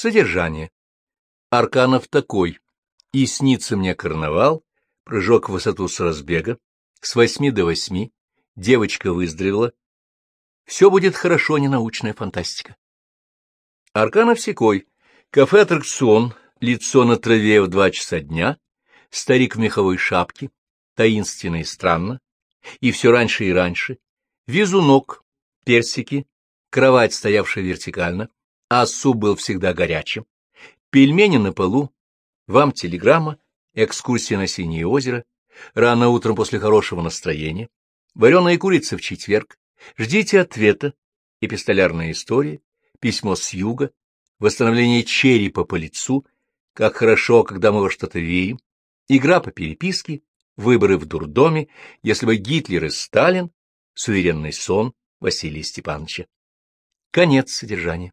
Содержание. Арканов такой. И снится мне карнавал, прыжок в высоту с разбега, с восьми до восьми, девочка выздоровела. Все будет хорошо, ненаучная фантастика. Арканов секой. Кафе-аттракцион, лицо на траве в два часа дня, старик в меховой шапке, таинственно и странно, и все раньше и раньше, везунок, персики, кровать, стоявшая вертикально, а суп был всегда горячим, пельмени на полу, вам телеграмма, экскурсия на Синее озеро, рано утром после хорошего настроения, вареная курица в четверг, ждите ответа, эпистолярная история, письмо с юга, восстановление черепа по лицу, как хорошо, когда мы во что-то верим, игра по переписке, выборы в дурдоме, если бы Гитлер и Сталин, суверенный сон Василия Степановича. Конец содержания.